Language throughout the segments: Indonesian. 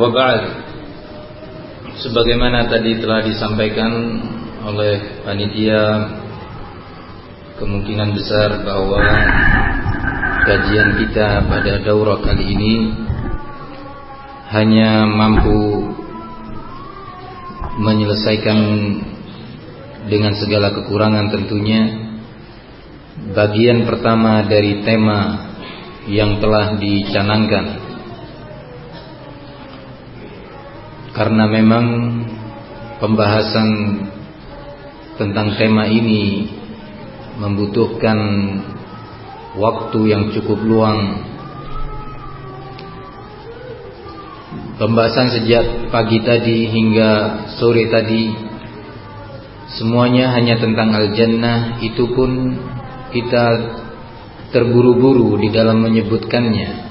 Wab'ad Sebagaimana tadi telah disampaikan oleh panitia Kemungkinan besar bahwa Kajian kita pada daurah kali ini Hanya mampu Menyelesaikan Dengan segala kekurangan tentunya. Bagian pertama dari tema Yang telah dicanangkan karena memang pembahasan tentang tema ini membutuhkan waktu yang cukup luang. Pembahasan sejak pagi tadi hingga sore tadi semuanya hanya tentang al-jannah itu pun kita terburu-buru di dalam menyebutkannya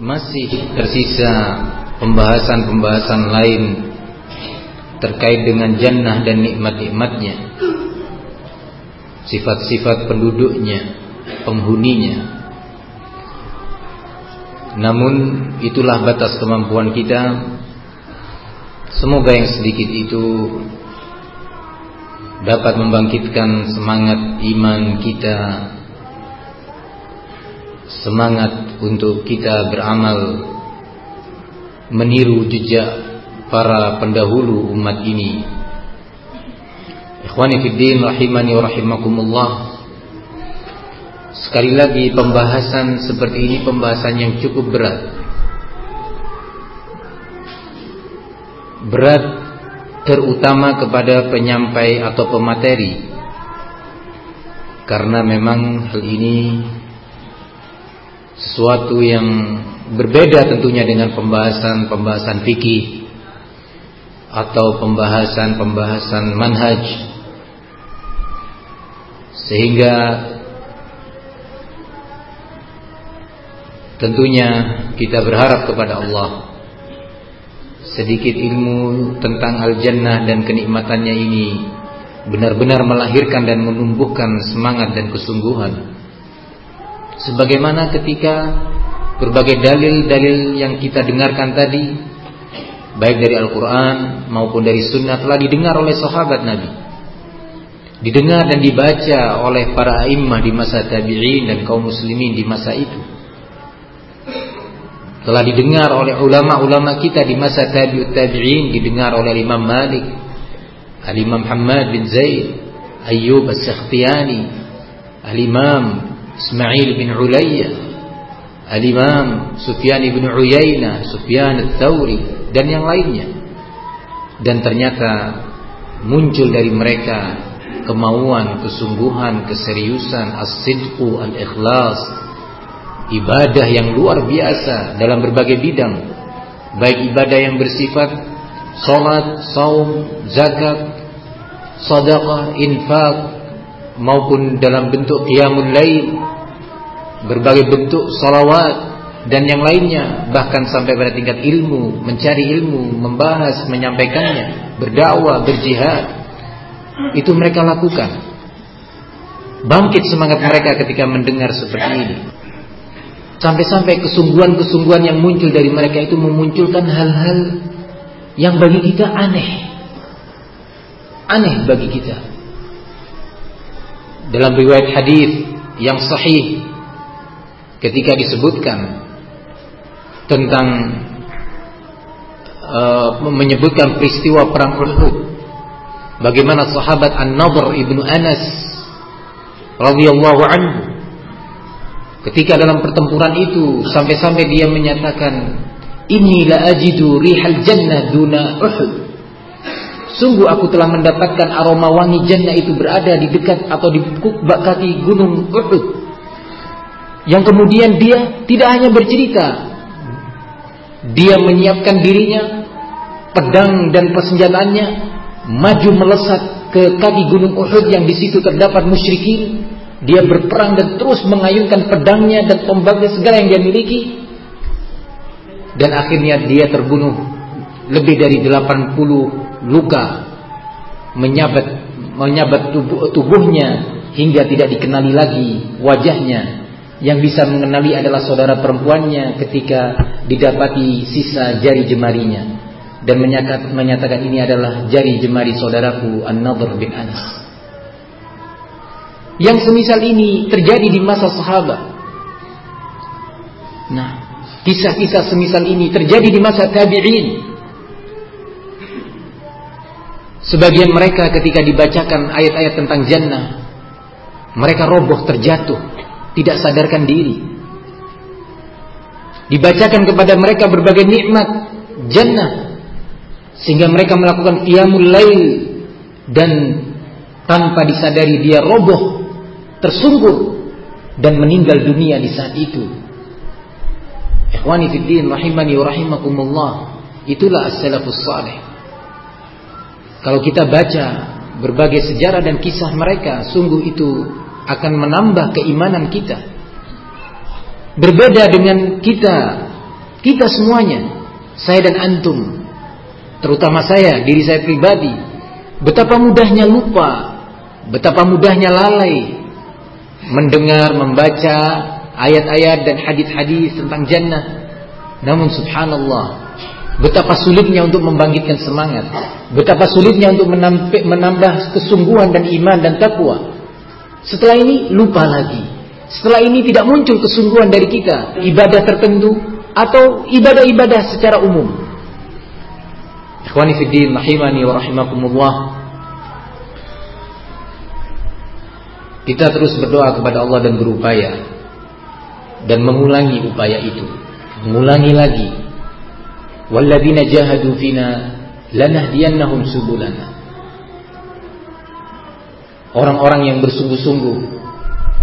masih tersisa pembahasan-pembahasan lain terkait dengan jannah dan nikmat-nikmatnya sifat-sifat penduduknya penghuninya. Namun itulah batas kemampuan kita. Semoga yang sedikit itu dapat membangkitkan semangat iman kita semangat untuk kita beramal meniru jejak para pendahulu umat ini. Ikhwani fiddin rahimani wa rahimakumullah. Sekali lagi pembahasan seperti ini pembahasan yang cukup berat. Berat terutama kepada penyampai atau pemateri. Karena memang hal ini sesuatu yang berbeda tentunya dengan pembahasan-pembahasan fikih atau pembahasan-pembahasan manhaj. Sehingga tentunya kita berharap kepada Allah sedikit ilmu tentang al-jannah dan kenikmatannya ini benar-benar melahirkan dan menumbuhkan semangat dan kesungguhan sebagaimana ketika berbagai dalil-dalil yang kita dengarkan tadi baik dari Al-Qur'an maupun dari sunnah telah didengar oleh sahabat Nabi. Didengar dan dibaca oleh para imam di masa tabi'in dan kaum muslimin di masa itu. Telah didengar oleh ulama-ulama kita di masa tabi'ut tabi'in didengar oleh Imam Malik Al-Imam Muhammad bin Zaid Ayyub As-Sakhtiyani Al-Imam Ismail bin Ulayya Al-Imam Sufyan bin Uyayna Sufyan al-Thawri dan yang lainnya. Dan ternyata muncul dari mereka kemauan, kesungguhan, keseriusan, as-sidqu, al-ikhlas ibadah yang luar biasa dalam berbagai bidang. Baik ibadah yang bersifat salat, saum, zakat, sedekah, infak maupun dalam bentuk qiyamul lail berbagai bentuk salawat dan yang lainnya bahkan sampai pada tingkat ilmu mencari ilmu membahas menyampaikannya berdakwah berjihad. Itu mereka lakukan. Bangkit semangat mereka ketika mendengar seperti ini. Sampai-sampai kesungguhan-kesungguhan yang muncul dari mereka itu memunculkan hal-hal yang bagi kita aneh. Aneh bagi kita. Dalam riwayat hadis yang sahih ketika disebutkan tentang uh, menyebutkan peristiwa perang Uhud bagaimana sahabat An-Nadhr ibnu Anas radhiyallahu anhu ketika dalam pertempuran itu sampai-sampai dia menyatakan inni la ajidu rihal jannah duna Uhud Sungguh aku telah mendapatkan aroma wangi jannah itu berada di dekat atau di kaki gunung Uhud. Yang kemudian dia tidak hanya bercerita, dia menyiapkan dirinya, pedang dan persenjataannya, maju melesat ke kaki gunung Uhud yang di situ terdapat musyrikin. Dia berperang dan terus mengayunkan pedangnya dan tombaknya segala yang dia miliki. Dan akhirnya dia terbunuh lebih dari 80 luka menyabat menyabat tubuh, tubuhnya hingga tidak dikenali lagi wajahnya yang bisa mengenali adalah saudara perempuannya ketika didapati sisa jari jemarinya dan menyatakan ini adalah jari jemari saudaraku An-Nadhr bin Anas. Yang semisal ini terjadi di masa sahabat. Nah, kisah-kisah semisal ini terjadi di masa tabi'in. Sebagian mereka ketika dibacakan ayat-ayat tentang jannah, mereka roboh terjatuh tidak sadarkan diri. Dibacakan kepada mereka berbagai nikmat jannah sehingga mereka melakukan qiyamul lail dan tanpa disadari dia roboh, tersungkur dan meninggal dunia di saat itu. Ikhwani fi din rahimani wa rahimakumullah. Itulah as-salafus salih. Kalau kita baca berbagai sejarah dan kisah mereka, sungguh itu akan menambah keimanan kita. Berbeda dengan kita, kita semuanya, saya dan antum, terutama saya, diri saya pribadi, betapa mudahnya lupa, betapa mudahnya lalai mendengar, membaca ayat-ayat dan hadis-hadis tentang jannah. Namun subhanallah, betapa sulitnya untuk membangkitkan semangat, betapa sulitnya untuk menambah kesungguhan dan iman dan takwa. Setelah ini lupa lagi. Setelah ini tidak muncul kesungguhan dari kita ibadah tertentu atau ibadah-ibadah secara umum. Ikhwani fi din rahimani wa rahimakumullah. Kita terus berdoa kepada Allah dan berupaya dan mengulangi upaya itu. Mengulangi lagi. Walladzina jahadu fina lanahdiyannahum subulana. Orang-orang yang bersungguh-sungguh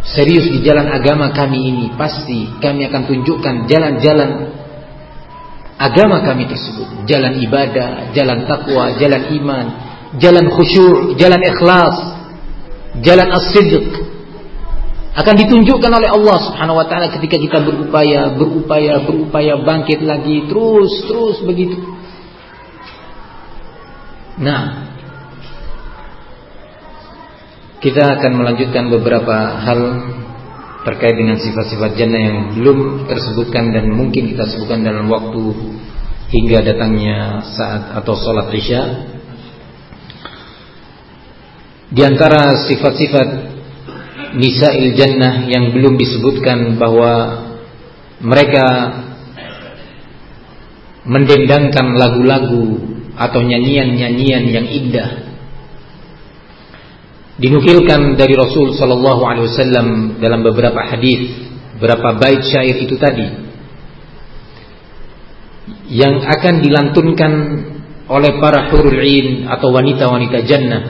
serius di jalan agama kami ini pasti kami akan tunjukkan jalan-jalan agama kami tersebut, jalan ibadah, jalan takwa, jalan iman, jalan khusyuk, jalan ikhlas, jalan as-sidq akan ditunjukkan oleh Allah Subhanahu wa taala ketika kita berupaya, berupaya, berupaya bangkit lagi terus terus begitu. Nah, kita akan melanjutkan beberapa hal terkait dengan sifat-sifat jannah yang belum tersebutkan dan mungkin kita sebutkan dalam waktu hingga datangnya saat atau sholat isya. Di antara sifat-sifat nisa'il jannah yang belum disebutkan bahwa mereka mendendangkan lagu-lagu atau nyanyian-nyanyian yang indah dinukilkan dari Rasul Shallallahu Alaihi Wasallam dalam beberapa hadis, beberapa bait syair itu tadi yang akan dilantunkan oleh para hurul atau wanita-wanita jannah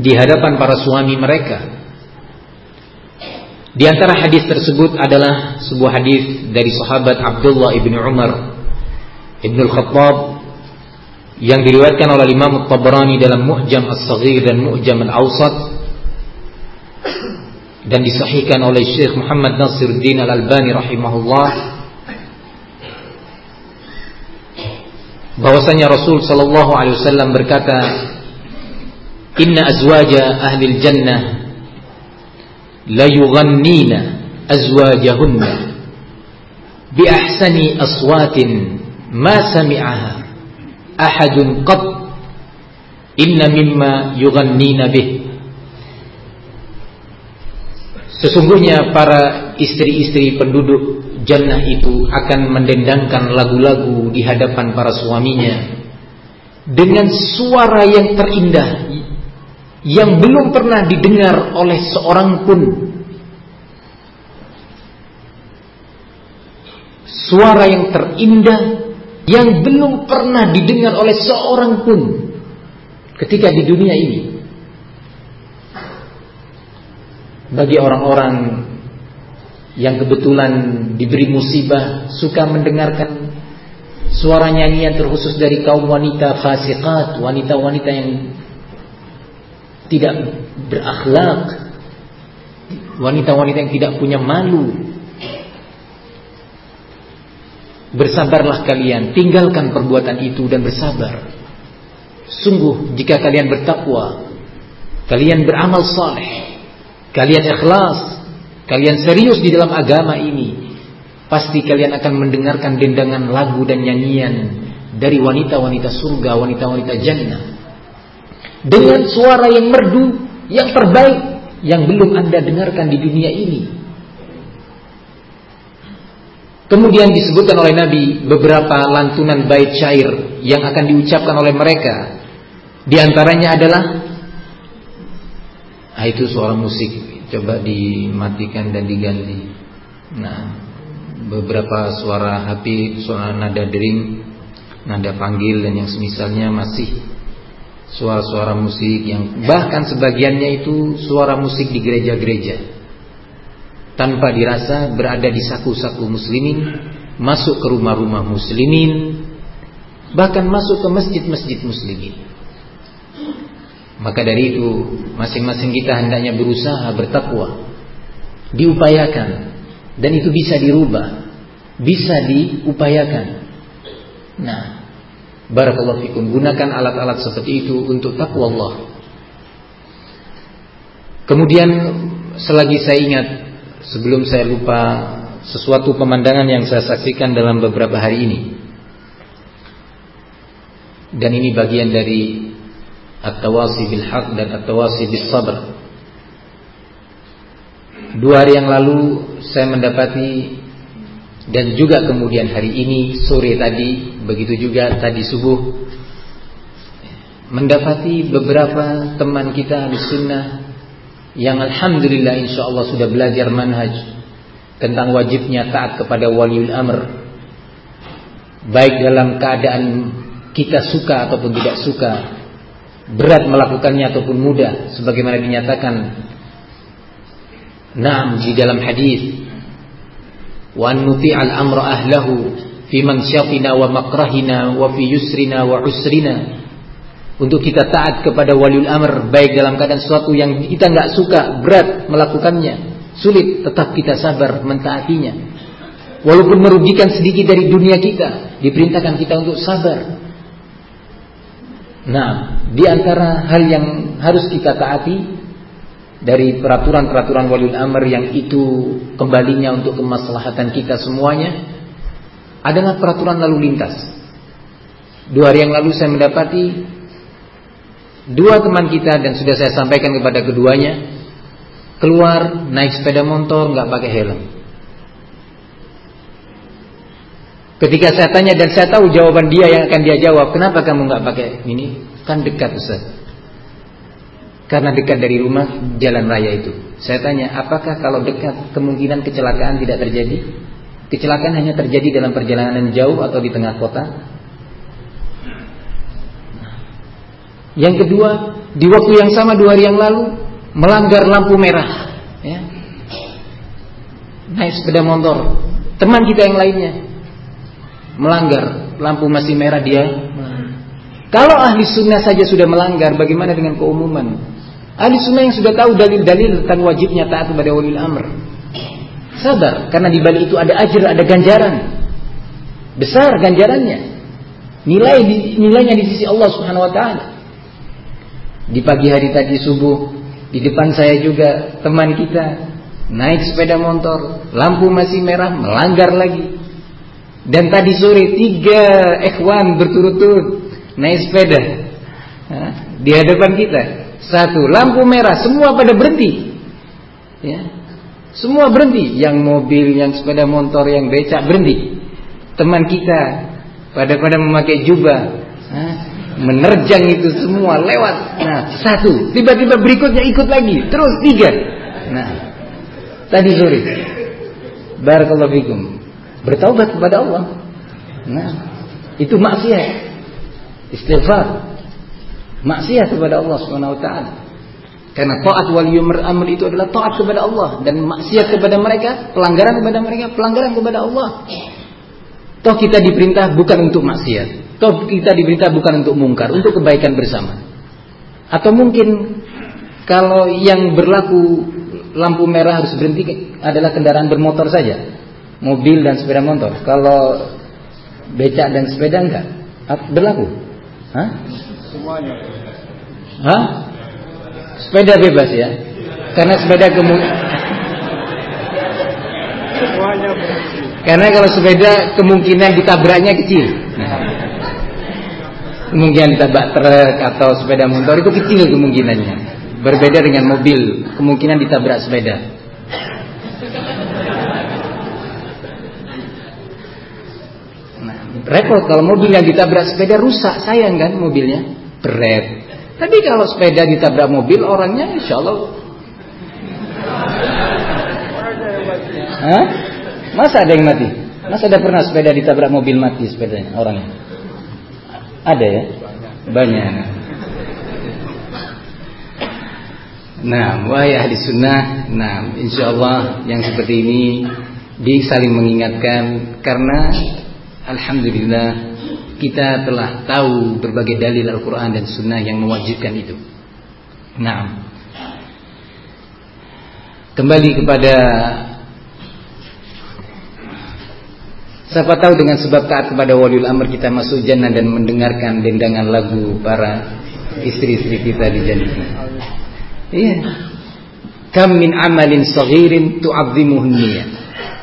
di hadapan para suami mereka. Di antara hadis tersebut adalah sebuah hadis dari sahabat Abdullah ibnu Umar ibnu Khattab yang diriwayatkan oleh Imam Tabrani dalam Mu'jam As-Saghir dan Mu'jam Al-Awsat dan disahihkan oleh Syekh Muhammad Nasiruddin Al-Albani rahimahullah bahwasanya Rasul sallallahu alaihi wasallam berkata Inna azwaja ahli jannah la yughannina azwajahunna bi ahsani aswatin ma sami'aha ahadun qad inna mimma yughannina bih Sesungguhnya para istri-istri penduduk jannah itu akan mendendangkan lagu-lagu di hadapan para suaminya dengan suara yang terindah yang belum pernah didengar oleh seorang pun. Suara yang terindah yang belum pernah didengar oleh seorang pun ketika di dunia ini bagi orang-orang yang kebetulan diberi musibah suka mendengarkan suara nyanyian terkhusus dari kaum wanita fasikat, wanita-wanita yang tidak berakhlak, wanita-wanita yang tidak punya malu. Bersabarlah kalian, tinggalkan perbuatan itu dan bersabar. Sungguh jika kalian bertakwa, kalian beramal saleh, kalian ikhlas, kalian serius di dalam agama ini, pasti kalian akan mendengarkan dendangan lagu dan nyanyian dari wanita-wanita surga, wanita-wanita jannah. Dengan suara yang merdu, yang terbaik yang belum Anda dengarkan di dunia ini. Kemudian disebutkan oleh Nabi beberapa lantunan bait syair yang akan diucapkan oleh mereka. Di antaranya adalah Ah itu suara musik coba dimatikan dan diganti. Nah, beberapa suara HP, suara nada dering, nada panggil dan yang semisalnya masih suara-suara musik yang bahkan sebagiannya itu suara musik di gereja-gereja. Tanpa dirasa berada di saku-saku muslimin, masuk ke rumah-rumah muslimin, bahkan masuk ke masjid-masjid muslimin. Maka dari itu masing-masing kita hendaknya berusaha bertakwa. Diupayakan dan itu bisa dirubah, bisa diupayakan. Nah, barakallahu fikum gunakan alat-alat seperti itu untuk takwa Allah. Kemudian selagi saya ingat sebelum saya lupa sesuatu pemandangan yang saya saksikan dalam beberapa hari ini. Dan ini bagian dari At-tawasi bil haq dan at-tawasi bis sabr. Dua hari yang lalu saya mendapati dan juga kemudian hari ini sore tadi begitu juga tadi subuh mendapati beberapa teman kita di sunnah yang alhamdulillah insya Allah sudah belajar manhaj tentang wajibnya taat kepada waliul amr. Baik dalam keadaan kita suka ataupun tidak suka berat melakukannya ataupun mudah sebagaimana dinyatakan Naam di dalam hadis wa an al amra ahlahu fi mansyafina wa makrahina wa fi yusrina wa usrina untuk kita taat kepada waliul amr baik dalam keadaan sesuatu yang kita nggak suka berat melakukannya sulit tetap kita sabar mentaatinya walaupun merugikan sedikit dari dunia kita diperintahkan kita untuk sabar Nah, di antara hal yang harus kita taati dari peraturan-peraturan waliul amr yang itu kembalinya untuk kemaslahatan kita semuanya adalah peraturan lalu lintas. Dua hari yang lalu saya mendapati dua teman kita dan sudah saya sampaikan kepada keduanya keluar naik sepeda motor nggak pakai helm. Ketika saya tanya dan saya tahu jawaban dia yang akan dia jawab, kenapa kamu nggak pakai ini? Kan dekat Ustaz. Karena dekat dari rumah jalan raya itu. Saya tanya, apakah kalau dekat kemungkinan kecelakaan tidak terjadi? Kecelakaan hanya terjadi dalam perjalanan jauh atau di tengah kota? Yang kedua, di waktu yang sama dua hari yang lalu melanggar lampu merah, ya. naik sepeda motor, teman kita yang lainnya melanggar lampu masih merah dia kalau ahli sunnah saja sudah melanggar bagaimana dengan keumuman? Ahli sunnah yang sudah tahu dalil-dalil tentang wajibnya taat kepada walil amr. Sabar karena di balik itu ada ajar ada ganjaran. Besar ganjarannya. Nilai nilainya di sisi Allah Subhanahu wa taala di pagi hari tadi subuh di depan saya juga teman kita naik sepeda motor lampu masih merah melanggar lagi dan tadi sore tiga ikhwan berturut-turut naik sepeda di hadapan kita. Satu lampu merah, semua pada berhenti. Ya. Semua berhenti, yang mobil, yang sepeda motor, yang becak berhenti. Teman kita pada pada memakai jubah, menerjang itu semua lewat. Nah, satu, tiba-tiba berikutnya ikut lagi, terus tiga. Nah, tadi sore. Barakallahu fikum bertaubat kepada Allah. Nah, itu maksiat. Istighfar. Maksiat kepada Allah Subhanahu wa taala. Karena taat wali amr itu adalah taat kepada Allah dan maksiat kepada mereka, pelanggaran kepada mereka, pelanggaran kepada Allah. Toh kita diperintah bukan untuk maksiat. Toh kita diperintah bukan untuk mungkar, untuk kebaikan bersama. Atau mungkin kalau yang berlaku lampu merah harus berhenti adalah kendaraan bermotor saja. Mobil dan sepeda motor. Kalau becak dan sepeda enggak berlaku. Hah? Semuanya. Hah? Sepeda bebas ya. Karena sepeda kemungkinan Semuanya karena kalau sepeda kemungkinan ditabraknya kecil. Kemungkinan ditabrak truk atau sepeda motor itu kecil kemungkinannya. Berbeda dengan mobil, kemungkinan ditabrak sepeda. Nah, repot kalau mobil yang ditabrak sepeda rusak, sayang kan mobilnya, berat. Tapi kalau sepeda ditabrak mobil, orangnya insya Allah. Hah? Masa ada yang mati? Masa ada pernah sepeda ditabrak mobil mati sepedanya orangnya? Ada ya? Banyak. Nah, wahai ahli sunnah, nah insya Allah yang seperti ini disaling mengingatkan karena Alhamdulillah kita telah tahu berbagai dalil Al-Quran dan Sunnah yang mewajibkan itu. Nah, kembali kepada Siapa tahu dengan sebab taat kepada waliul amr kita masuk jannah dan mendengarkan dendangan lagu para istri-istri kita di jannah. Iya. Kam min amalin saghirin tu'azzimuhun niyah.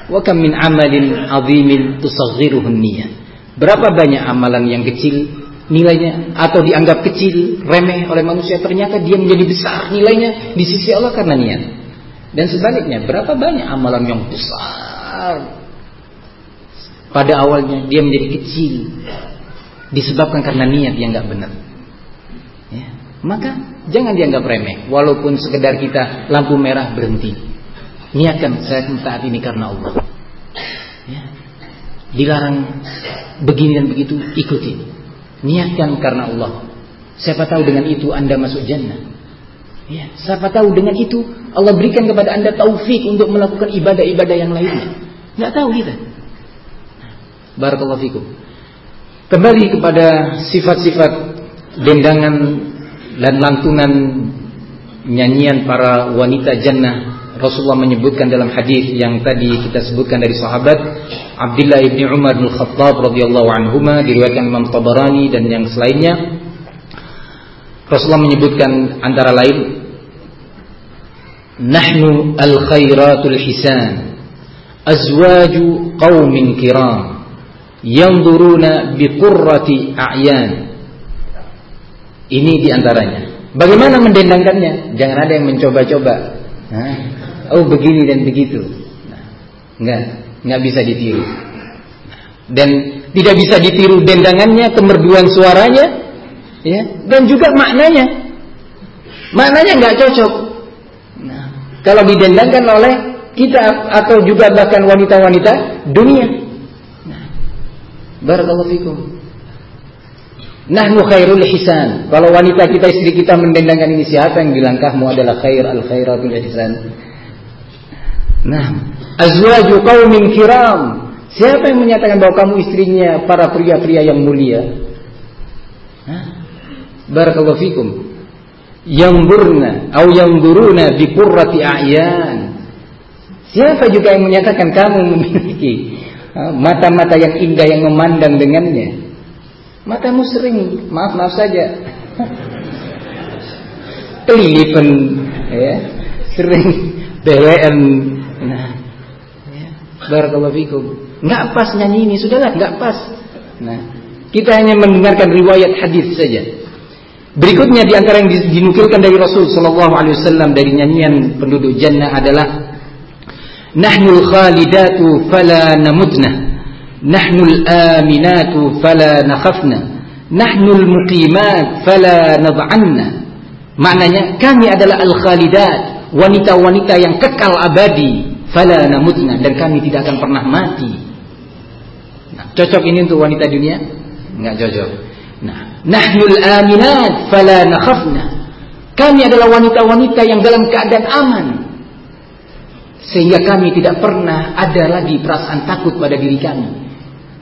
Wa kam min amalin azimin tusaghiruhun niyah. Berapa banyak amalan yang kecil nilainya atau dianggap kecil, remeh oleh manusia ternyata dia menjadi besar nilainya di sisi Allah karena niat. Dan sebaliknya, berapa banyak amalan yang besar pada awalnya dia menjadi kecil disebabkan karena niat yang nggak benar. Ya. Maka jangan dianggap remeh, walaupun sekedar kita lampu merah berhenti. Niatkan saya taat ini karena Allah. Ya. Dilarang begini dan begitu, ikuti. Niatkan karena Allah. Siapa tahu dengan itu Anda masuk jannah. Ya, siapa tahu dengan itu Allah berikan kepada Anda taufik untuk melakukan ibadah-ibadah yang lainnya. Nggak tahu kita. Barakallahu fikum. Kembali kepada sifat-sifat dendangan dan lantunan nyanyian para wanita jannah. Rasulullah menyebutkan dalam hadis yang tadi kita sebutkan dari sahabat Abdullah ibni Umar bin Khattab radhiyallahu anhuma diriwayatkan Imam Tabarani dan yang selainnya. Rasulullah menyebutkan antara lain Nahnu al-khairatul hisan azwaju qaumin kiram yang duruna biqurrati a'yan. Ini di antaranya. Bagaimana mendendangkannya? Jangan ada yang mencoba-coba. Oh begini dan begitu. Nah, enggak, enggak bisa ditiru. Dan tidak bisa ditiru dendangannya, kemerduan suaranya, ya, dan juga maknanya. Maknanya enggak cocok. Nah, kalau didendangkan oleh kita atau juga bahkan wanita-wanita dunia Barakallahu fikum. Nahnu khairul hisan. Kalau wanita kita istri kita mendendangkan ini siapa yang bilang kamu adalah khair al khairatul hisan? Nah, azwaju qaumin kiram. Siapa yang menyatakan bahwa kamu istrinya para pria-pria yang mulia? Barakallahu fikum. Yang burna atau yang duruna bi qurrati a'yan. Siapa juga yang menyatakan kamu memiliki mata-mata yang indah yang memandang dengannya. Matamu sering, maaf maaf saja, kelilipan, ya, sering BWN. Nah, ya, barakallahu. Nggak pas nyanyi ini, sudahlah, nggak pas. Nah, kita hanya mendengarkan riwayat hadis saja. Berikutnya di antara yang dinukilkan dari Rasul Shallallahu Alaihi dari nyanyian penduduk jannah adalah Nahnul khalidatu fala namutna Nahnul aminatu fala nakhafna Nahnul muqimat fala nad'anna Maknanya kami adalah al-khalidat Wanita-wanita yang kekal abadi Fala namutna Dan kami tidak akan pernah mati nah, Cocok ini untuk wanita dunia? Enggak cocok Nah, nahnul aminat fala nakhafna. Kami adalah wanita-wanita yang dalam keadaan aman. Sehingga kami tidak pernah ada lagi perasaan takut pada diri kami.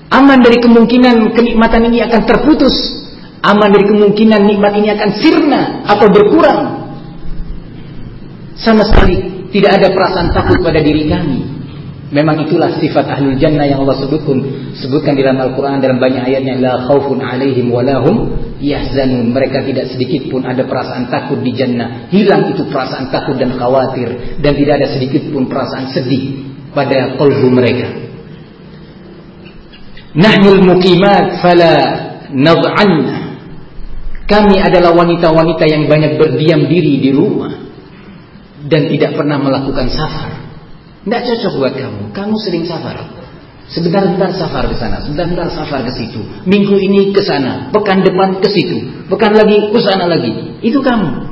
Aman dari kemungkinan kenikmatan ini akan terputus. Aman dari kemungkinan nikmat ini akan sirna atau berkurang. Sama sekali tidak ada perasaan takut pada diri kami. Memang itulah sifat ahlul jannah yang Allah sebutkan sebutkan dalam Al-Qur'an dalam banyak ayatnya la khaufun alaihim walahum yahzanun. Mereka tidak sedikit pun ada perasaan takut di jannah. Hilang itu perasaan takut dan khawatir dan tidak ada sedikit pun perasaan sedih pada kalbu mereka. Nahnul muqimat fala nad'anna. Kami adalah wanita-wanita yang banyak berdiam diri di rumah dan tidak pernah melakukan safar. Tidak cocok buat kamu. Kamu sering safar. Sebentar-bentar safar ke sana, sebentar-bentar safar ke situ. Minggu ini ke sana, pekan depan ke situ, pekan lagi ke sana lagi. Itu kamu.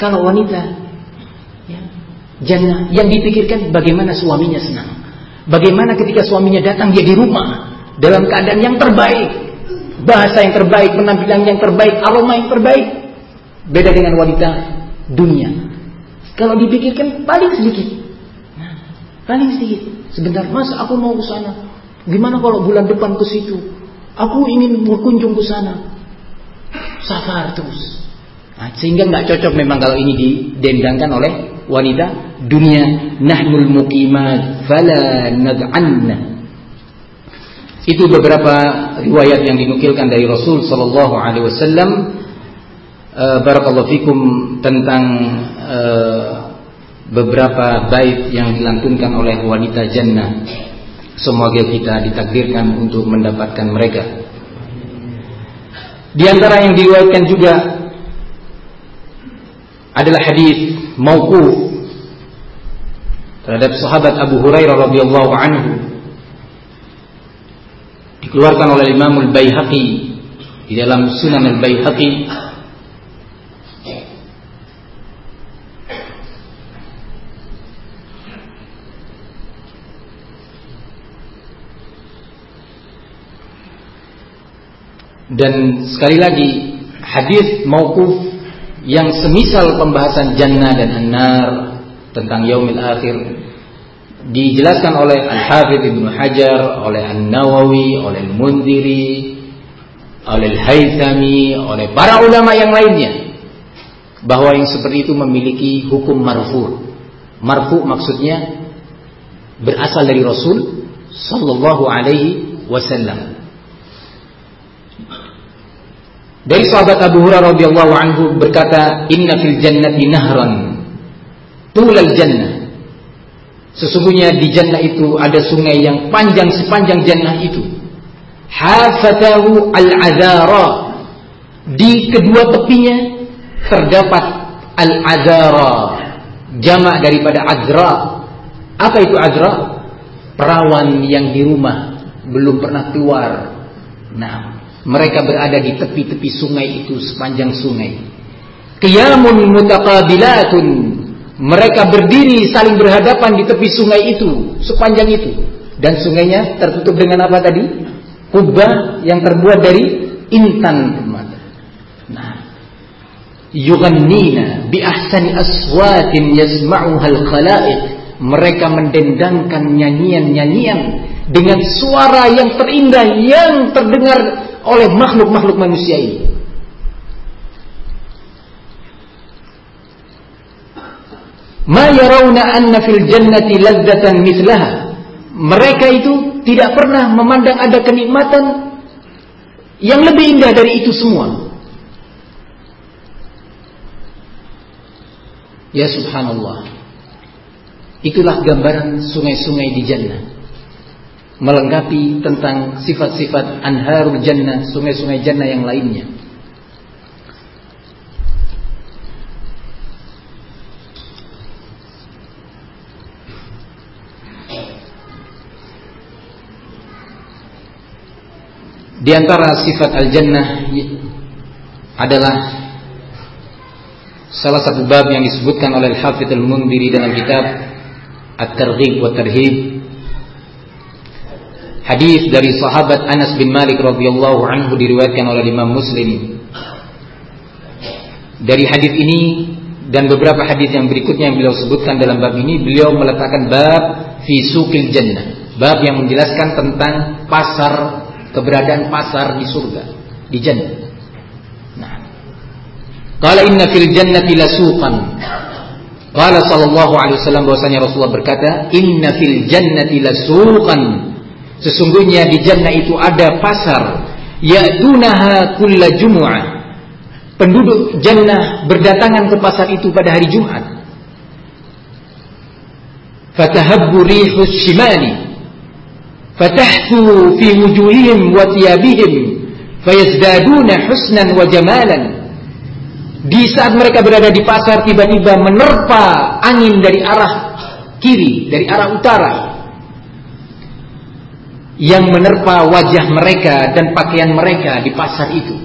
Kalau wanita, ya, jangan yang dipikirkan bagaimana suaminya senang. Bagaimana ketika suaminya datang dia di rumah dalam keadaan yang terbaik, bahasa yang terbaik, penampilan yang terbaik, aroma yang terbaik. Beda dengan wanita dunia. Kalau dipikirkan paling sedikit, Paling sedikit. Sebentar, mas aku mau ke sana. Gimana kalau bulan depan ke situ? Aku ingin berkunjung ke sana. Safar terus. Nah, sehingga nggak cocok memang kalau ini didendangkan oleh wanita dunia. Nahnul muqimat fala nad'anna. Itu beberapa riwayat yang dinukilkan dari Rasul Sallallahu Alaihi Wasallam. Uh, barakallahu fikum tentang uh, beberapa bait yang dilantunkan oleh wanita jannah. Semoga kita ditakdirkan untuk mendapatkan mereka. Di antara yang diriwayatkan juga adalah hadis mauquf terhadap sahabat Abu Hurairah radhiyallahu anhu dikeluarkan oleh Imam Al-Baihaqi di dalam Sunan Al-Baihaqi Dan sekali lagi hadis mauquf yang semisal pembahasan jannah dan an-nar tentang yaumil akhir dijelaskan oleh Al-Hafidh Ibnu Hajar, oleh An-Nawawi, oleh Al-Mundhiri, oleh Al-Haythami, oleh para ulama yang lainnya bahwa yang seperti itu memiliki hukum marfu. Marfu maksudnya berasal dari Rasul sallallahu alaihi wasallam. Dari sahabat Abu Hurairah radhiyallahu anhu berkata, "Inna fil jannati nahran tulal jannah." Sesungguhnya di jannah itu ada sungai yang panjang sepanjang jannah itu. Hafatahu al-azara. Di kedua tepinya terdapat al-azara. Jamak daripada azra. Apa itu azra? Perawan yang di rumah belum pernah keluar. Nah, mereka berada di tepi-tepi sungai itu sepanjang sungai. Qiyamun mutaqabilatun. Mereka berdiri saling berhadapan di tepi sungai itu sepanjang itu. Dan sungainya tertutup dengan apa tadi? Kubah yang terbuat dari intan permata. Nah, yughannina bi ahsani aswatin yasma'uha al-khalaiq. Mereka mendendangkan nyanyian-nyanyian dengan suara yang terindah yang terdengar oleh makhluk-makhluk manusia ini. Ma yarawna anna jannati ladzatan mithlaha. Mereka itu tidak pernah memandang ada kenikmatan yang lebih indah dari itu semua. Ya subhanallah. Itulah gambaran sungai-sungai di jannah melengkapi tentang sifat-sifat anharul jannah, sungai-sungai jannah yang lainnya. Di antara sifat al-jannah adalah salah satu bab yang disebutkan oleh Al-Hafidh Al-Mundiri dalam kitab At-Targhib wa Tarhib hadis dari sahabat Anas bin Malik radhiyallahu anhu diriwayatkan oleh Imam Muslim. Dari hadis ini dan beberapa hadis yang berikutnya yang beliau sebutkan dalam bab ini, beliau meletakkan bab fi suqil jannah. Bab yang menjelaskan tentang pasar keberadaan pasar di surga, di jannah. Nah. Qala inna fil jannati lasuqan. Qala sallallahu alaihi wasallam bahwasanya Rasulullah berkata, "Inna fil jannati lasuqan." Sesungguhnya di jannah itu ada pasar ya'tunaha kulla jumu'ah. Penduduk jannah berdatangan ke pasar itu pada hari Jumat. Fatahabbu rihus shimali fatahtu fi wujuhihim wa thiyabihim fayazdaduna husnan wa jamalan. Di saat mereka berada di pasar tiba-tiba menerpa angin dari arah kiri, dari arah utara yang menerpa wajah mereka dan pakaian mereka di pasar itu.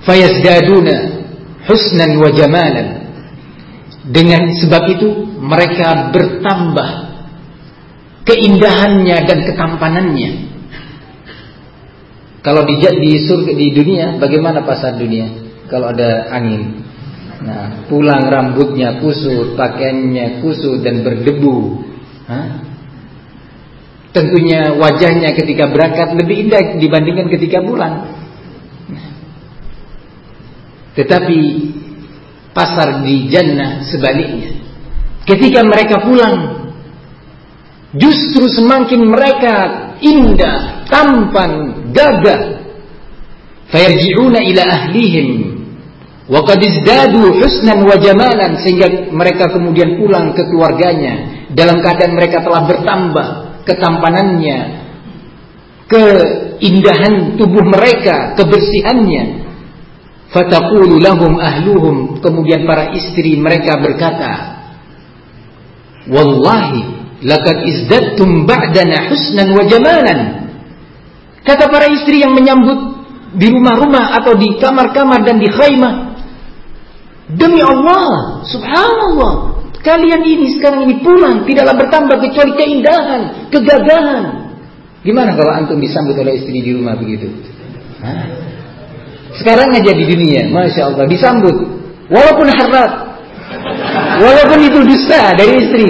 Fayazdaduna husnan wa jamalan. Dengan sebab itu mereka bertambah keindahannya dan ketampanannya. Kalau di di surga di dunia bagaimana pasar dunia? Kalau ada angin. Nah, pulang rambutnya kusut, pakaiannya kusut dan berdebu. Hah? Tentunya wajahnya ketika berangkat lebih indah dibandingkan ketika pulang. Tetapi pasar di jannah sebaliknya. Ketika mereka pulang, justru semakin mereka indah, tampan, gagah. Fayarji'una ila ahlihim wa qad izdadu husnan wa jamalan sehingga mereka kemudian pulang ke keluarganya dalam keadaan mereka telah bertambah ketampanannya, keindahan tubuh mereka, kebersihannya. Fataqulu lahum ahluhum, kemudian para istri mereka berkata, "Wallahi laqad izdattum ba'dana husnan wa jamalan." Kata para istri yang menyambut di rumah-rumah atau di kamar-kamar dan di khaymah, Demi Allah, subhanallah, Kalian ini sekarang ini pulang tidaklah bertambah kecuali keindahan, kegagahan. Gimana kalau antum disambut oleh istri di rumah begitu? Hah? Sekarang aja di dunia, masya Allah disambut, walaupun harap, walaupun itu dusta dari istri.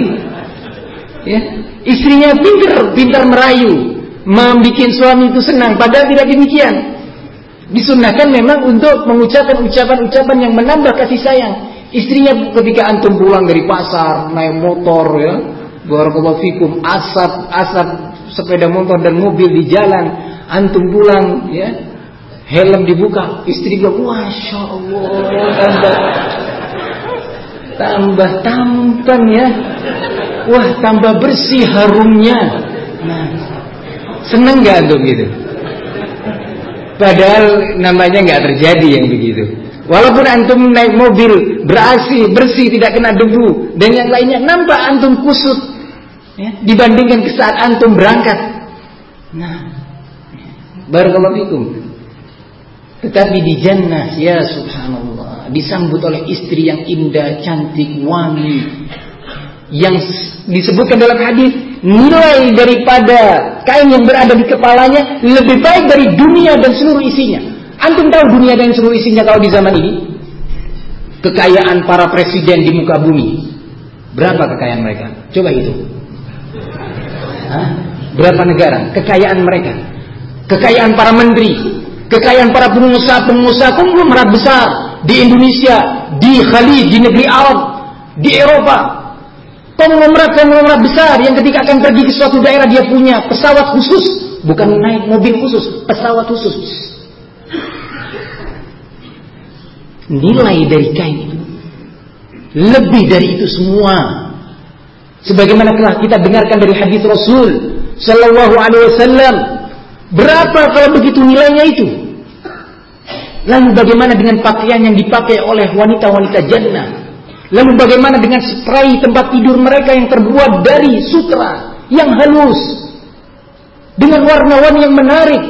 Ya, istrinya pintar, pintar merayu, membuat suami itu senang. Padahal tidak demikian. Disunahkan memang untuk mengucapkan ucapan-ucapan yang menambah kasih sayang. Istrinya ketika antum pulang dari pasar naik motor ya, barakallahu fikum, asap asap sepeda motor dan mobil di jalan, antum pulang ya, helm dibuka, istri bilang, masya Allah, tambah tambah tampan ya, wah tambah bersih harumnya. Nah, seneng gak antum gitu? Padahal namanya nggak terjadi yang begitu. Walaupun antum naik mobil berasi, bersih, tidak kena debu dan yang lainnya, nampak antum kusut ya, dibandingkan ke saat antum berangkat. Nah, barakallahu Tetapi di jannah ya subhanallah disambut oleh istri yang indah, cantik, wangi yang disebutkan dalam hadis nilai daripada kain yang berada di kepalanya lebih baik dari dunia dan seluruh isinya. Antum tahu dunia dan seluruh isinya kalau di zaman ini? Kekayaan para presiden di muka bumi. Berapa kekayaan mereka? Coba itu. Berapa negara? Kekayaan mereka. Kekayaan para menteri. Kekayaan para pengusaha-pengusaha konglomerat besar. Di Indonesia. Di Khalid. Di negeri Arab. Di Eropa. Konglomerat-konglomerat besar yang ketika akan pergi ke suatu daerah dia punya pesawat khusus. Bukan naik mobil khusus. Pesawat khusus nilai dari kain. Itu lebih dari itu semua. Sebagaimana telah kita dengarkan dari hadis Rasul sallallahu alaihi wasallam berapa kalau begitu nilainya itu? Lalu bagaimana dengan pakaian yang dipakai oleh wanita-wanita jannah? Lalu bagaimana dengan spray tempat tidur mereka yang terbuat dari sutra yang halus? Dengan warna-warni yang menarik?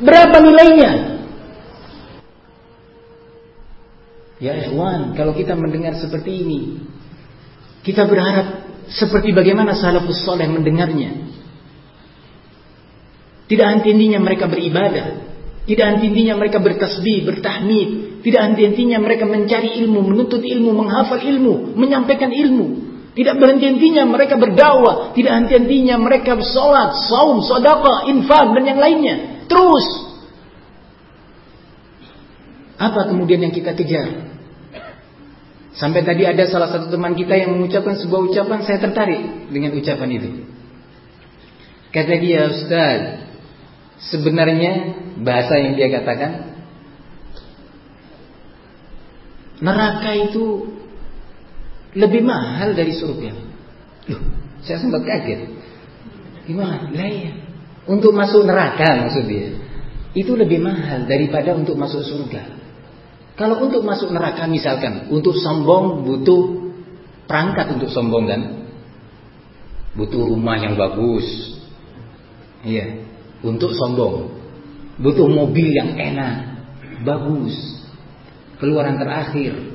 Berapa nilainya Ya ikhwan, kalau kita mendengar seperti ini, kita berharap seperti bagaimana salafus soleh mendengarnya. Tidak henti-hentinya mereka beribadah. Tidak henti-hentinya mereka bertasbih, bertahmid. Tidak henti-hentinya mereka mencari ilmu, menuntut ilmu, menghafal ilmu, menyampaikan ilmu. Tidak berhenti-hentinya mereka berdakwah. Tidak henti-hentinya mereka bersolat, saum, sodaka, infak, dan yang lainnya. Terus. Apa kemudian yang kita kejar? Sampai tadi ada salah satu teman kita yang mengucapkan sebuah ucapan, saya tertarik dengan ucapan itu. Kata dia, Ustaz, sebenarnya bahasa yang dia katakan, neraka itu lebih mahal dari surga. Loh, saya sempat kaget. Gimana? Lah ya. Untuk masuk neraka maksud dia. Itu lebih mahal daripada untuk masuk surga. Kalau untuk masuk neraka misalkan, untuk sombong butuh perangkat untuk sombong kan? Butuh rumah yang bagus. Iya, untuk sombong. Butuh mobil yang enak, bagus. Keluaran terakhir,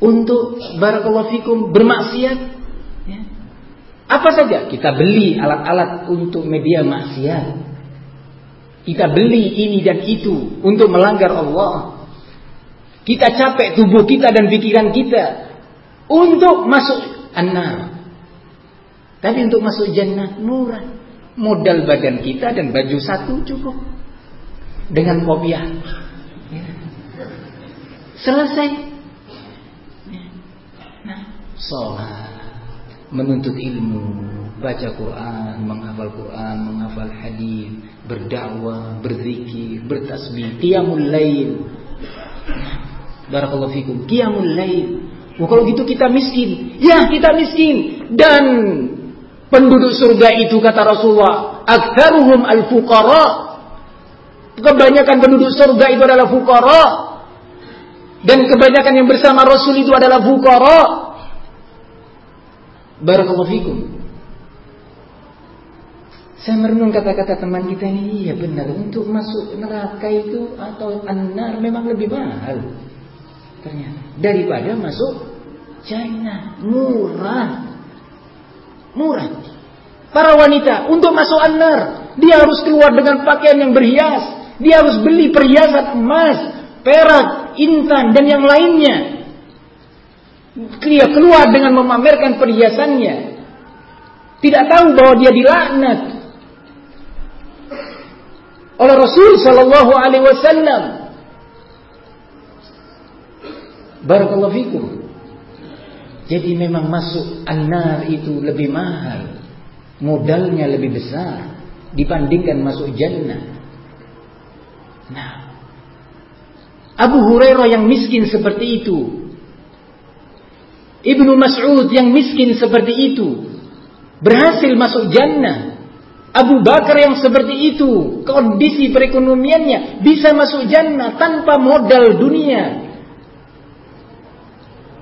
untuk barakallahu fikum bermaksiat ya. apa saja kita beli alat-alat untuk media maksiat kita beli ini dan itu untuk melanggar Allah. Kita capek tubuh kita dan pikiran kita untuk masuk an tapi untuk masuk jannah murah. Modal badan kita dan baju satu cukup. Dengan kopiah. Ya. selesai. Sholat, menuntut ilmu, baca Quran, menghafal Quran, menghafal hadis, berdakwah, berzikir, bertasbih, qiyamul lail. Barakallahu fikum, qiyamul lail. Wah, kalau gitu kita miskin. Ya, kita miskin. Dan penduduk surga itu kata Rasulullah, aktsaruhum al-fuqara. Kebanyakan penduduk surga itu adalah fuqara. Dan kebanyakan yang bersama Rasul itu adalah fuqara. Barakallahu fikum. Saya merenung kata-kata teman kita ini, iya benar. Untuk masuk neraka itu atau anar memang lebih mahal. Ternyata daripada masuk jannah murah. Murah. Para wanita untuk masuk anar, dia harus keluar dengan pakaian yang berhias. Dia harus beli perhiasan emas, perak, intan dan yang lainnya. Dia keluar dengan memamerkan perhiasannya. Tidak tahu bahwa dia dilaknat oleh Rasul Sallallahu Alaihi Wasallam. Barakallahu fikum. Jadi memang masuk anar itu lebih mahal. Modalnya lebih besar dibandingkan masuk jannah. Nah, Abu Hurairah yang miskin seperti itu Ibnu Mas'ud yang miskin seperti itu berhasil masuk jannah. Abu Bakar yang seperti itu, kondisi perekonomiannya bisa masuk jannah tanpa modal dunia.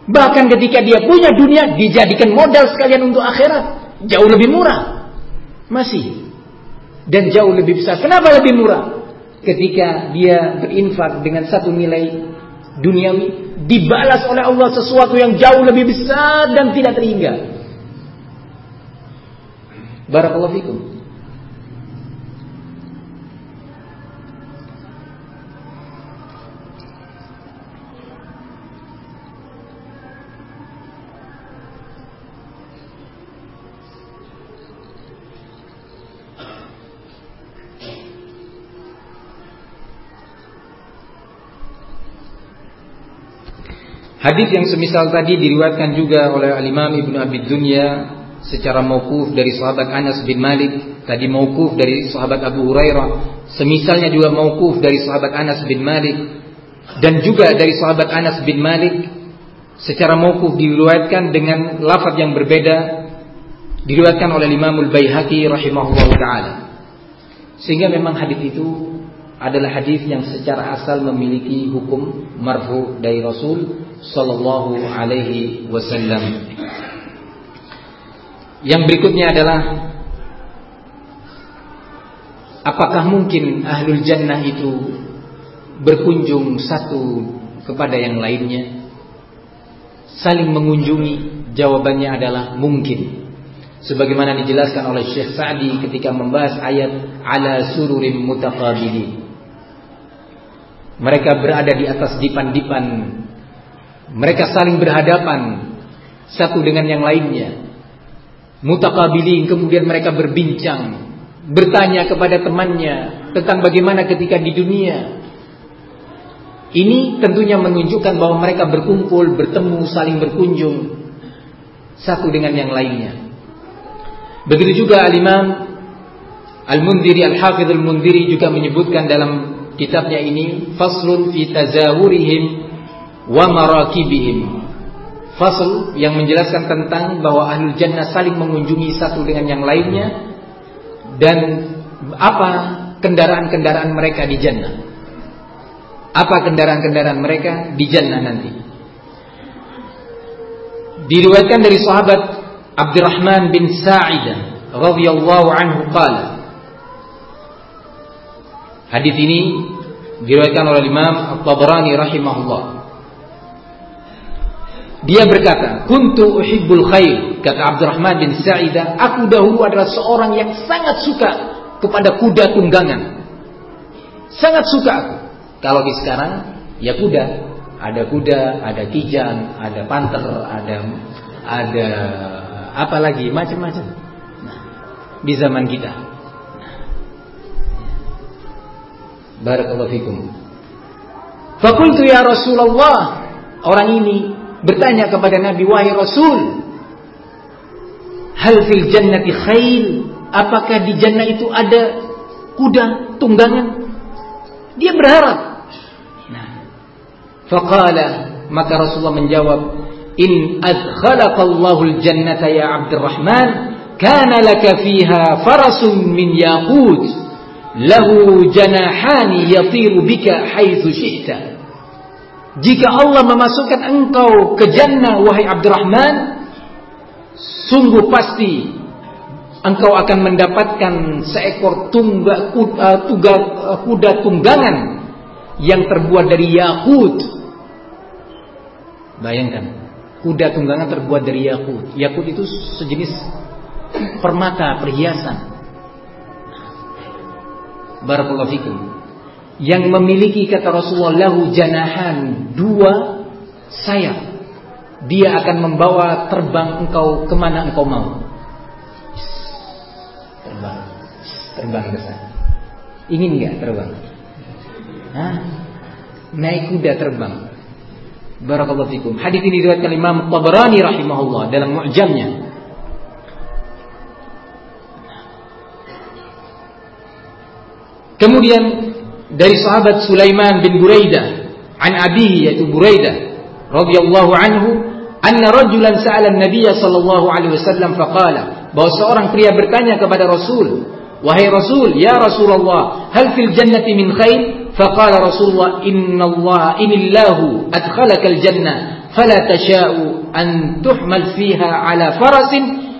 Bahkan ketika dia punya dunia, dijadikan modal sekalian untuk akhirat. Jauh lebih murah. Masih. Dan jauh lebih besar. Kenapa lebih murah? Ketika dia berinfak dengan satu nilai duniawi, dibalas oleh Allah sesuatu yang jauh lebih besar dan tidak terhingga. Barakallahu. Hadis yang semisal tadi diriwayatkan juga oleh Al-Imam Ibnu Abi Dunya secara mauquf dari sahabat Anas bin Malik, tadi mauquf dari sahabat Abu Hurairah, semisalnya juga mauquf dari sahabat Anas bin Malik dan juga dari sahabat Anas bin Malik secara mauquf diriwayatkan dengan lafaz yang berbeda diriwayatkan oleh Imam Al-Baihaqi rahimahullahu taala. Sehingga memang hadis itu adalah hadis yang secara asal memiliki hukum marfu dari Rasul sallallahu alaihi wasallam. Yang berikutnya adalah apakah mungkin ahlul jannah itu berkunjung satu kepada yang lainnya? Saling mengunjungi? Jawabannya adalah mungkin. sebagaimana dijelaskan oleh Syekh Sa'di ketika membahas ayat ala sururim mutaqabilin. Mereka berada di atas dipan-dipan. Mereka saling berhadapan satu dengan yang lainnya. Mutakabilin kemudian mereka berbincang, bertanya kepada temannya tentang bagaimana ketika di dunia. Ini tentunya menunjukkan bahwa mereka berkumpul, bertemu, saling berkunjung satu dengan yang lainnya. Begitu juga Al-Imam Al-Mundiri Al-Hafidh Al-Mundiri juga menyebutkan dalam kitabnya ini faslun fi tazawurihim wa marakibihim. Fasl yang menjelaskan tentang bahwa ahlul jannah saling mengunjungi satu dengan yang lainnya dan apa kendaraan-kendaraan mereka di jannah. Apa kendaraan-kendaraan mereka di jannah nanti. Diriwayatkan dari sahabat Abdurrahman bin Sa'idah radhiyallahu anhu qala Hadis ini diriwayatkan oleh Imam At-Tabrani rahimahullah. Dia berkata, "Kuntu uhibbul khair," kata Abdurrahman bin Sa'idah, "aku dahulu adalah seorang yang sangat suka kepada kuda tunggangan. Sangat suka aku. Kalau di sekarang ya kuda, ada kuda, ada kijang, ada panter, ada ada apa lagi macam-macam. Di zaman kita. Barakallahu fikum. Fakultu ya Rasulullah. Orang ini bertanya kepada Nabi wahai Rasul. Hal fil jannati khail? Apakah di jannah itu ada kuda tunggangan? Dia berharap. Nah, faqala maka Rasulullah menjawab, in adkhalaka Allahul jannata ya Abdurrahman kana laka fiha farasun min yaqut lahu janahani yatiru bika haitsu syi'ta jika Allah memasukkan engkau ke jannah wahai Abdurrahman sungguh pasti engkau akan mendapatkan seekor kuda, kuda tunggangan yang terbuat dari yakut bayangkan Kuda tunggangan terbuat dari yakut. Yakut itu sejenis permata, perhiasan. Barakallahu fikum. Yang memiliki kata Rasulullah lahu janahan dua sayap. Dia akan membawa terbang engkau ke mana engkau mau. Terbang, terbang ke sana. Ingin nggak terbang? Hah? Naik kuda terbang. Barakallahu fikum. Hadis ini diriwayatkan Imam Tabrani rahimahullah dalam Mu'jamnya. Kemudian dari sahabat Sulaiman bin Buraidah an abihi yaitu Buraidah radhiyallahu anhu anna rajulan sa'ala an-nabiy sallallahu alaihi wasallam faqala bahwa seorang pria bertanya kepada Rasul wahai Rasul ya Rasulullah hal fil jannati min khair فقال رسول الله إن الله إن الله أدخلك الجنة فلا تشاء أن تحمل فيها على فرس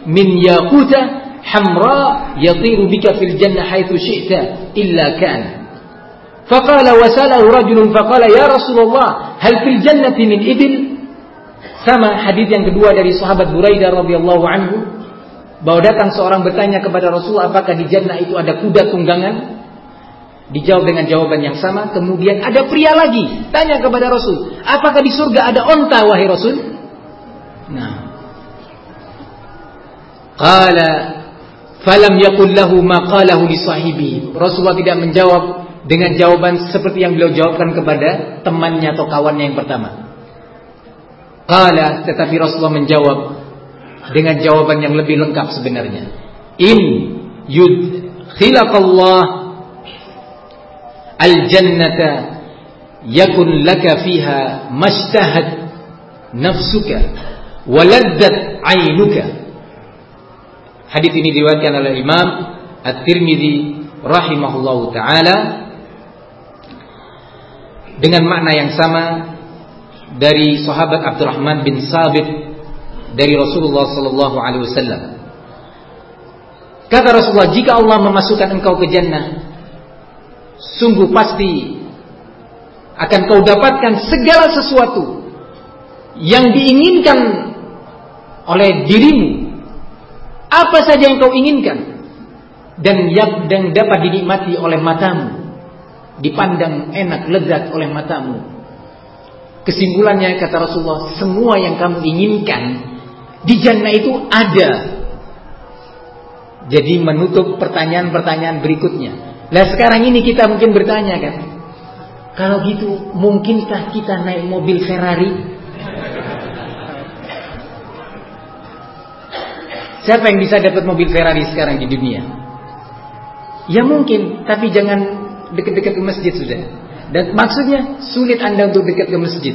من ياقوتة حمراء يطير بك في الجنة حيث شئت إلا كان فقال وسأله رجل فقال يا رسول الله هل في الجنة من إبل sama hadis yang kedua dari sahabat Buraidah radhiyallahu anhu bahwa datang seorang bertanya kepada Rasul apakah di jannah itu ada kuda tunggangan Dijawab dengan jawaban yang sama. Kemudian ada pria lagi tanya kepada Rasul, apakah di surga ada onta wahai Rasul? Nah, qala falam yakul lahu ma qalahu li sahibi. Rasulullah tidak menjawab dengan jawaban seperti yang beliau jawabkan kepada temannya atau kawannya yang pertama. Qala tetapi Rasulullah menjawab dengan jawaban yang lebih lengkap sebenarnya. In yudkhilaqallah al-jannata yakun laka fiha mashtahat nafsuka waladzat ainuka hadis ini diriwayatkan oleh Imam At-Tirmidzi rahimahullahu taala dengan makna yang sama dari sahabat Abdurrahman bin Sabit dari Rasulullah sallallahu alaihi wasallam. Kata Rasulullah jika Allah memasukkan engkau ke jannah sungguh pasti akan kau dapatkan segala sesuatu yang diinginkan oleh dirimu. Apa saja yang kau inginkan dan yang dapat dinikmati oleh matamu, dipandang enak lezat oleh matamu. Kesimpulannya kata Rasulullah, semua yang kamu inginkan di jannah itu ada. Jadi menutup pertanyaan-pertanyaan berikutnya. Nah sekarang ini kita mungkin bertanya kan, kalau gitu mungkinkah kita naik mobil Ferrari? Siapa yang bisa dapat mobil Ferrari sekarang di dunia? Ya mungkin, tapi jangan dekat-dekat ke masjid sudah. Dan maksudnya sulit Anda untuk dekat ke masjid.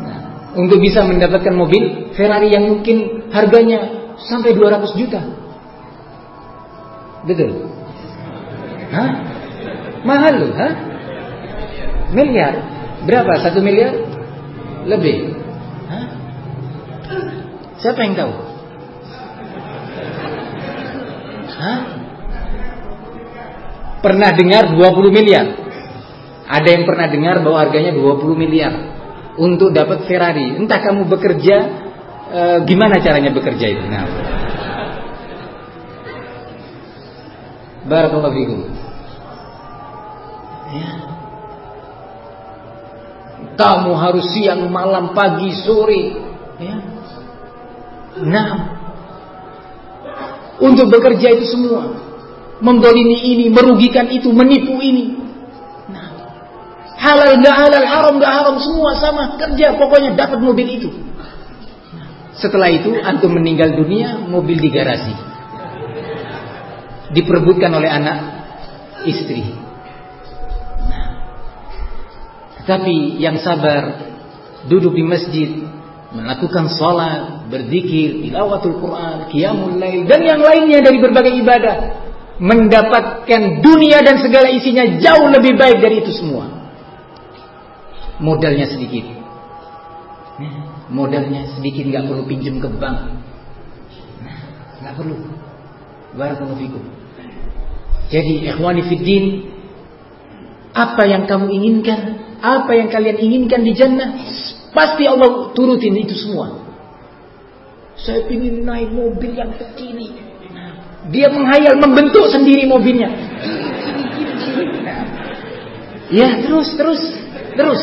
Nah, untuk bisa mendapatkan mobil Ferrari yang mungkin harganya sampai 200 juta. Betul? Hah? Mahal loh, hah? Miliar. Berapa? Satu miliar? Lebih. Hah? Siapa yang tahu? Hah? Pernah dengar 20 miliar? Ada yang pernah dengar bahwa harganya 20 miliar untuk dapat Ferrari. Entah kamu bekerja e, gimana caranya bekerja itu. Nah. Barakallahu fikum. Ya. Kamu harus siang, malam, pagi, sore, ya. Nah, untuk bekerja itu semua. Mendolimi ini, merugikan itu, menipu ini. Nah, halal gak halal, haram gak haram, semua sama kerja. Pokoknya dapat mobil itu. setelah itu antum meninggal dunia, mobil di garasi. Diperebutkan oleh anak istri. Nah, tapi yang sabar duduk di masjid melakukan sholat, berzikir, tilawatul Quran, qiyamul lail dan yang lainnya dari berbagai ibadah mendapatkan dunia dan segala isinya jauh lebih baik dari itu semua. Modalnya sedikit. Modalnya sedikit nggak perlu pinjam ke bank. Nggak perlu. Barakallahu fikum. Jadi ikhwani fiddin apa yang kamu inginkan, apa yang kalian inginkan di jannah Pasti Allah turutin itu semua. Saya ingin naik mobil yang begini. Dia menghayal membentuk sendiri mobilnya. Ya terus terus terus.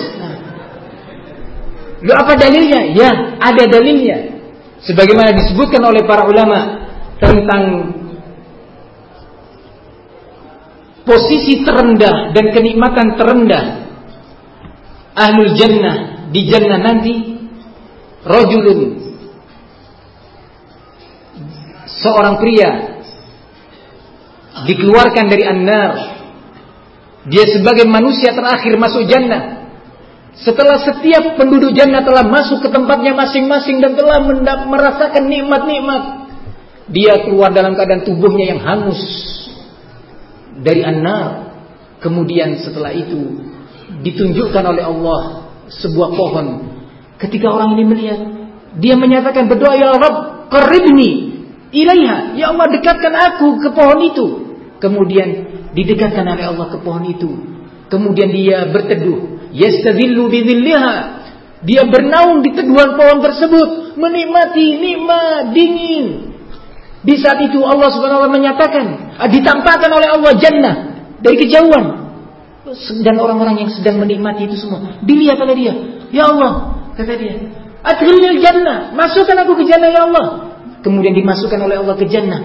Lu apa dalilnya? Ya ada dalilnya. Sebagaimana disebutkan oleh para ulama tentang posisi terendah dan kenikmatan terendah ahlul jannah di jannah nanti rajulun seorang pria dikeluarkan dari an-nar. Dia sebagai manusia terakhir masuk jannah. Setelah setiap penduduk jannah telah masuk ke tempatnya masing-masing dan telah merasakan nikmat-nikmat dia keluar dalam keadaan tubuhnya yang hangus dari an-nar. Kemudian setelah itu ditunjukkan oleh Allah sebuah pohon. Ketika orang ini melihat, dia menyatakan berdoa ya Rabb, qaribni ilaiha. Ya Allah dekatkan aku ke pohon itu. Kemudian didekatkan oleh Allah ke pohon itu. Kemudian dia berteduh, yastadillu bidzilliha. Dia bernaung di teduhan pohon tersebut, menikmati nikmat dingin. Di saat itu Allah Subhanahu wa taala menyatakan, ditampakkan oleh Allah jannah dari kejauhan dan orang-orang yang sedang menikmati itu semua dilihat oleh dia ya Allah kata dia adkhilnil jannah masukkan aku ke jannah ya Allah kemudian dimasukkan oleh Allah ke jannah.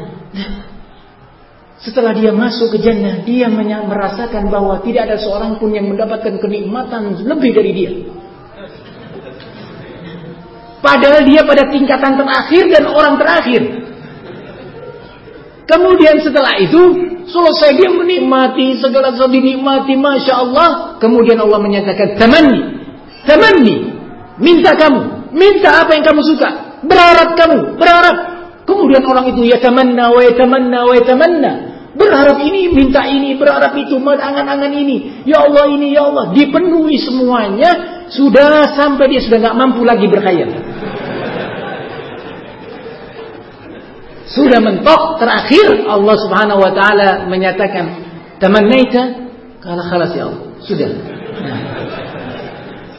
Setelah dia masuk ke jannah dia merasakan bahwa tidak ada seorang pun yang mendapatkan kenikmatan lebih dari dia. Padahal dia pada tingkatan terakhir dan orang terakhir. Kemudian setelah itu selesai dia menikmati segala sesuatu dinikmati, masya Allah. Kemudian Allah menyatakan temanni, temanni, minta kamu, minta apa yang kamu suka, berharap kamu, berharap. Kemudian orang itu ya tamanna, wa ya tamanna, wa ya tamanna. Berharap ini, minta ini, berharap itu, angan-angan ini. Ya Allah ini, ya Allah. Dipenuhi semuanya. Sudah sampai dia sudah nggak mampu lagi berkhayal. Sudah mentok terakhir Allah Subhanahu wa taala menyatakan tamannaita kala khalas ya Allah. Sudah.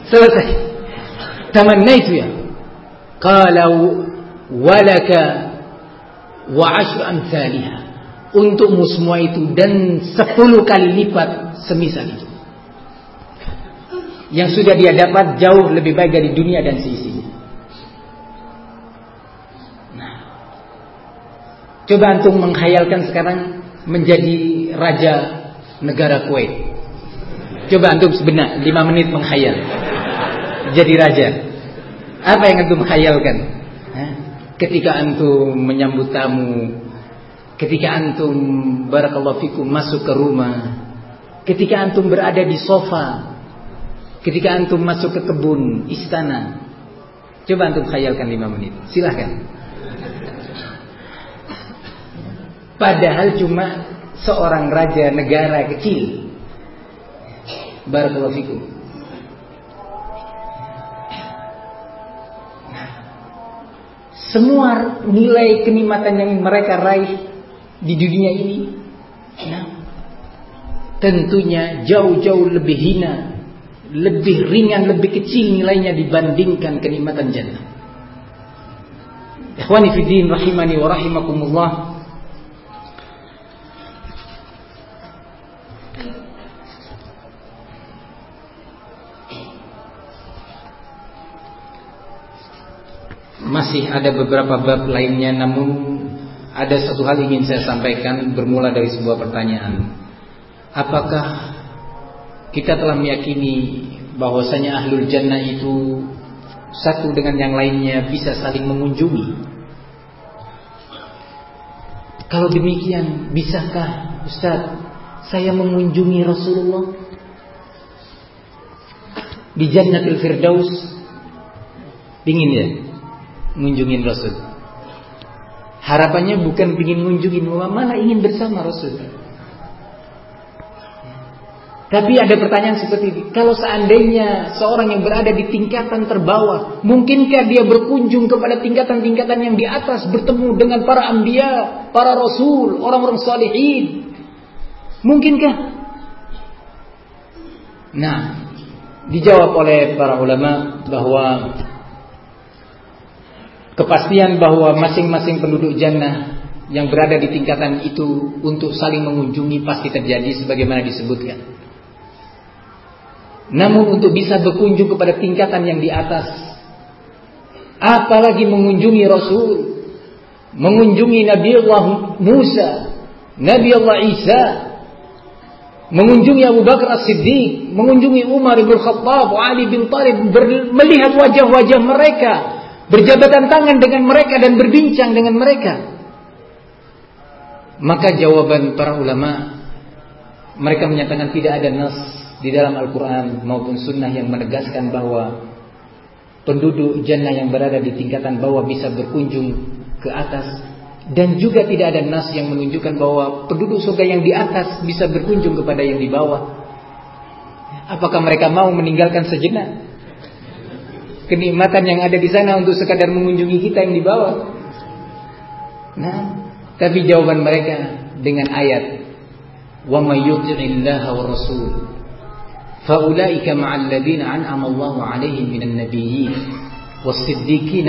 Selesai. Tamannaitu ya. Qala walaka wa amthaliha untukmu semua itu dan sepuluh kali lipat semisal itu yang sudah dia dapat jauh lebih baik dari dunia dan seisinya. Nah, coba antum menghayalkan sekarang menjadi raja negara Kuwait. Coba antum sebentar lima menit menghayal jadi raja. Apa yang antum khayalkan? Ketika antum menyambut tamu, ketika antum barakallahu fikum masuk ke rumah, ketika antum berada di sofa Ketika antum masuk ke kebun istana, coba antum khayalkan lima menit. Silahkan. Padahal cuma seorang raja negara kecil. Barakallahu fikum. Semua nilai kenikmatan yang mereka raih di dunia ini, nah, tentunya jauh-jauh lebih hina lebih ringan, lebih kecil nilainya dibandingkan kenikmatan jannah. Ikhwani rahimani wa rahimakumullah. Masih ada beberapa bab lainnya namun ada satu hal ingin saya sampaikan bermula dari sebuah pertanyaan. Apakah kita telah meyakini bahwasanya ahlul jannah itu satu dengan yang lainnya bisa saling mengunjungi. Kalau demikian, bisakah Ustaz saya mengunjungi Rasulullah di Jannatul Firdaus? Pingin ya mengunjungi Rasul. Harapannya bukan ingin mengunjungi, malah ingin bersama Rasul. Tapi ada pertanyaan seperti ini. Kalau seandainya seorang yang berada di tingkatan terbawah, mungkinkah dia berkunjung kepada tingkatan-tingkatan yang di atas, bertemu dengan para ambia, para rasul, orang-orang salihin? Mungkinkah? Nah, dijawab oleh para ulama bahwa kepastian bahwa masing-masing penduduk jannah yang berada di tingkatan itu untuk saling mengunjungi pasti terjadi sebagaimana disebutkan. Namun untuk bisa berkunjung kepada tingkatan yang di atas Apalagi mengunjungi Rasul Mengunjungi Nabi Allah Musa Nabi Allah Isa Mengunjungi Abu Bakar As-Siddiq Mengunjungi Umar Ibn Khattab Ali bin Talib Melihat wajah-wajah mereka Berjabatan tangan dengan mereka Dan berbincang dengan mereka. Maka jawaban para ulama Mereka menyatakan tidak ada nas di dalam Al-Quran maupun Sunnah yang menegaskan bahwa penduduk jannah yang berada di tingkatan bawah bisa berkunjung ke atas. Dan juga tidak ada nas yang menunjukkan bahwa penduduk surga yang di atas bisa berkunjung kepada yang di bawah. Apakah mereka mau meninggalkan sejenak kenikmatan yang ada di sana untuk sekadar mengunjungi kita yang di bawah. Nah, tapi jawaban mereka dengan ayat wa may yuti'illaha wa rasul fa faulaika ma'al ladina an'ama Allahu 'alaihim minan nabiyyin was-siddiqin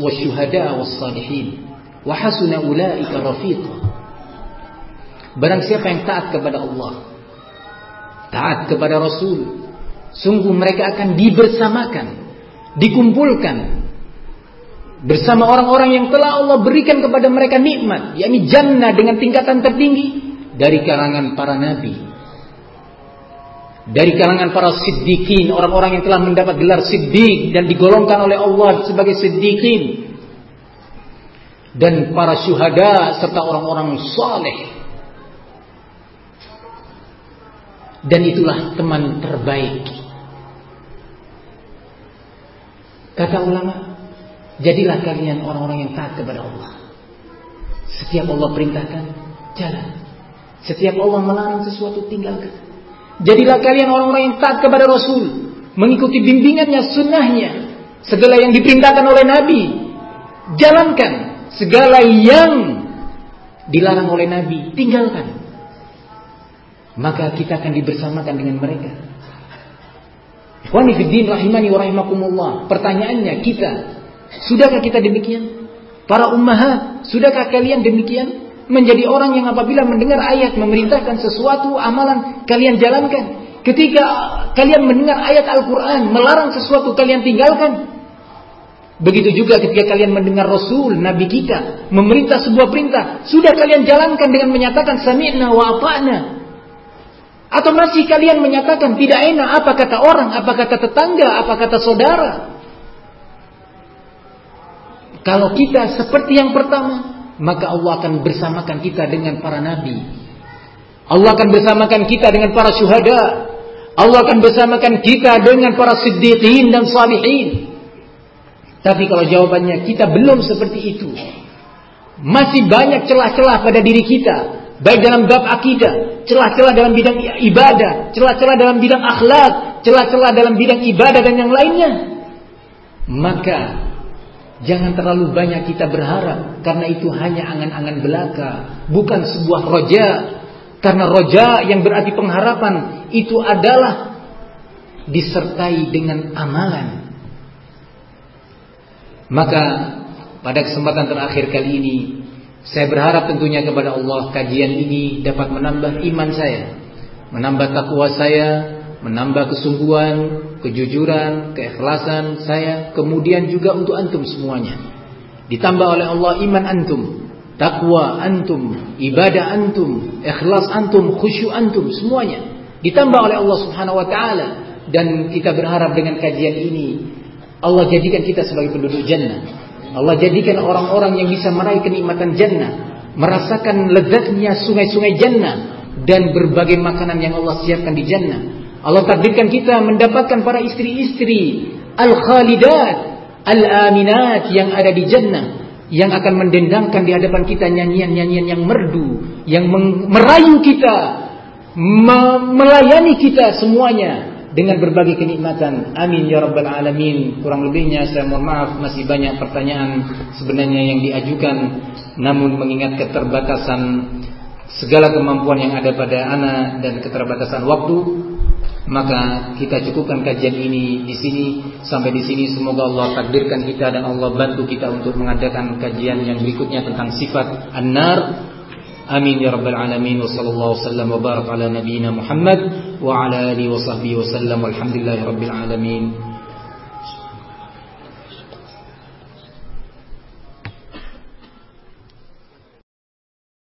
wasyuhada'a was-salihin wa hasuna ulaika rafiqa Barang siapa yang taat kepada Allah taat kepada Rasul sungguh mereka akan dibersamakan Dikumpulkan Bersama orang-orang yang telah Allah berikan kepada mereka nikmat yakni jannah dengan tingkatan tertinggi Dari kalangan para nabi dari kalangan para siddiqin, orang-orang yang telah mendapat gelar siddiq dan digolongkan oleh Allah sebagai siddiqin. Dan para syuhada serta orang-orang saleh. Dan itulah teman terbaik. Kata ulama, jadilah kalian orang-orang yang taat kepada Allah. Setiap Allah perintahkan, jalan. Setiap Allah melarang sesuatu, tinggalkan. Jadilah kalian orang-orang yang taat kepada Rasul. Mengikuti bimbingannya, sunnahnya. Segala yang diperintahkan oleh Nabi. Jalankan. Segala yang dilarang oleh Nabi. Tinggalkan. Maka kita akan dibersamakan dengan mereka. Wanifiddin rahimani wa rahimakumullah. Pertanyaannya kita. Sudahkah kita demikian? Para ummahat, sudahkah kalian demikian? Menjadi orang yang apabila mendengar ayat memerintahkan sesuatu amalan kalian jalankan. Ketika kalian mendengar ayat Al-Quran melarang sesuatu kalian tinggalkan. Begitu juga ketika kalian mendengar Rasul, Nabi kita, memerintah sebuah perintah, sudah kalian jalankan dengan menyatakan sami'na wa ata'na. Atau masih kalian menyatakan tidak enak apa kata orang, apa kata tetangga, apa kata saudara. Kalau kita seperti yang pertama, maka Allah akan bersamakan kita dengan para nabi. Allah akan bersamakan kita dengan para syuhada. Allah akan bersamakan kita dengan para siddiqin dan salihin. Tapi kalau jawabannya kita belum seperti itu. Masih banyak celah-celah pada diri kita. Baik dalam bab akidah, celah-celah dalam bidang ibadah, celah-celah dalam bidang akhlak, celah-celah dalam bidang ibadah dan yang lainnya. Maka jangan terlalu banyak kita berharap karena itu hanya angan-angan belaka, bukan sebuah roja. Karena roja yang berarti pengharapan itu adalah disertai dengan amalan. Maka pada kesempatan terakhir kali ini saya berharap tentunya kepada Allah kajian ini dapat menambah iman saya, menambah takwa saya, menambah kesungguhan, kejujuran, keikhlasan saya, kemudian juga untuk antum semuanya. Ditambah oleh Allah iman antum, takwa antum, ibadah antum, ikhlas antum, khusyuk antum semuanya. Ditambah oleh Allah Subhanahu wa taala dan kita berharap dengan kajian ini Allah jadikan kita sebagai penduduk jannah. Allah jadikan orang-orang yang bisa meraih kenikmatan jannah, merasakan lezatnya sungai-sungai jannah dan berbagai makanan yang Allah siapkan di jannah. Allah takdirkan kita mendapatkan para istri-istri al-khalidat, al-aminat yang ada di jannah yang akan mendendangkan di hadapan kita nyanyian-nyanyian yang merdu, yang merayu kita, melayani kita semuanya dengan berbagai kenikmatan. Amin ya rabbal alamin. Kurang lebihnya saya mohon maaf masih banyak pertanyaan sebenarnya yang diajukan namun mengingat keterbatasan segala kemampuan yang ada pada anak dan keterbatasan waktu maka kita cukupkan kajian ini di sini sampai di sini semoga Allah takdirkan kita dan Allah bantu kita untuk mengadakan kajian yang berikutnya tentang sifat an-nar Amin ya rabbal alamin wa sallallahu wasallam wa barak ala nabiyyina Muhammad wa ala alihi wa sahbihi wa sallam walhamdulillahi rabbil alamin.